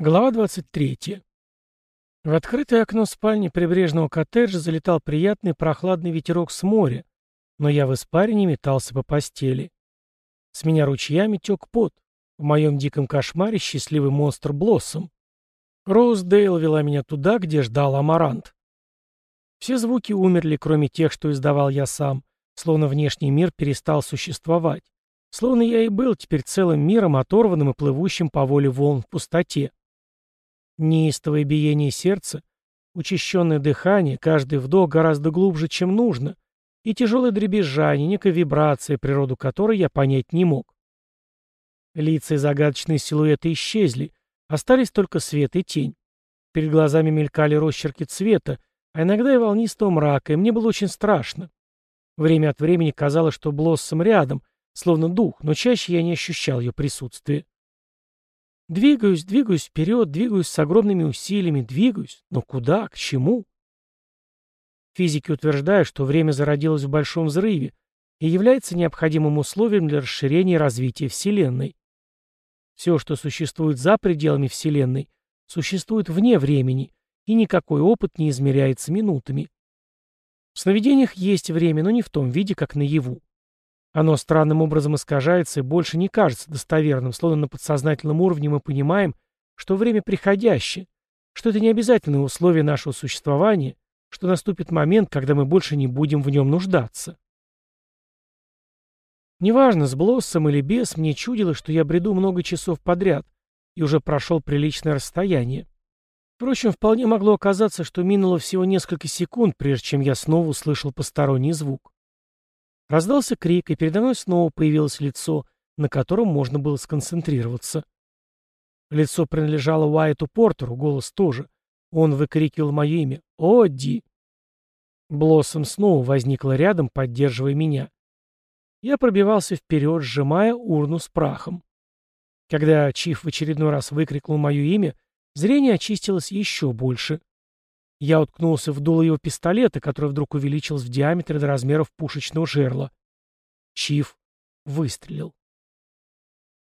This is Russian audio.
Глава 23. В открытое окно спальни прибрежного коттеджа залетал приятный прохладный ветерок с моря, но я в испарине метался по постели. С меня ручьями тек пот. В моем диком кошмаре счастливый монстр Блоссом. Роуз Дейл вела меня туда, где ждал Амарант. Все звуки умерли, кроме тех, что издавал я сам, словно внешний мир перестал существовать. Словно я и был теперь целым миром, оторванным и плывущим по воле волн в пустоте. Неистовое биение сердца, учащенное дыхание, каждый вдох гораздо глубже, чем нужно, и тяжелое дребезжание, некая вибрация, природу которой я понять не мог. Лица и загадочные силуэты исчезли, остались только свет и тень. Перед глазами мелькали росчерки цвета, а иногда и волнистого мрака, и мне было очень страшно. Время от времени казалось, что Блоссом рядом, словно дух, но чаще я не ощущал ее присутствия. Двигаюсь, двигаюсь вперед, двигаюсь с огромными усилиями, двигаюсь. Но куда, к чему? Физики утверждают, что время зародилось в Большом взрыве и является необходимым условием для расширения и развития Вселенной. Все, что существует за пределами Вселенной, существует вне времени, и никакой опыт не измеряется минутами. В сновидениях есть время, но не в том виде, как наяву. Оно странным образом искажается и больше не кажется достоверным, словно на подсознательном уровне мы понимаем, что время приходящее, что это не обязательное условие нашего существования, что наступит момент, когда мы больше не будем в нем нуждаться. Неважно, с Блоссом или без, мне чудилось, что я бреду много часов подряд и уже прошел приличное расстояние. Впрочем, вполне могло оказаться, что минуло всего несколько секунд, прежде чем я снова услышал посторонний звук. Раздался крик, и передо мной снова появилось лицо, на котором можно было сконцентрироваться. Лицо принадлежало Уайту Портеру, голос тоже. Он выкрикивал мое имя. «Одди!» Блоссом снова возникла рядом, поддерживая меня. Я пробивался вперед, сжимая урну с прахом. Когда Чиф в очередной раз выкрикнул мое имя, зрение очистилось еще больше. Я уткнулся в дуло его пистолета, который вдруг увеличился в диаметре до размеров пушечного жерла. Чиф выстрелил.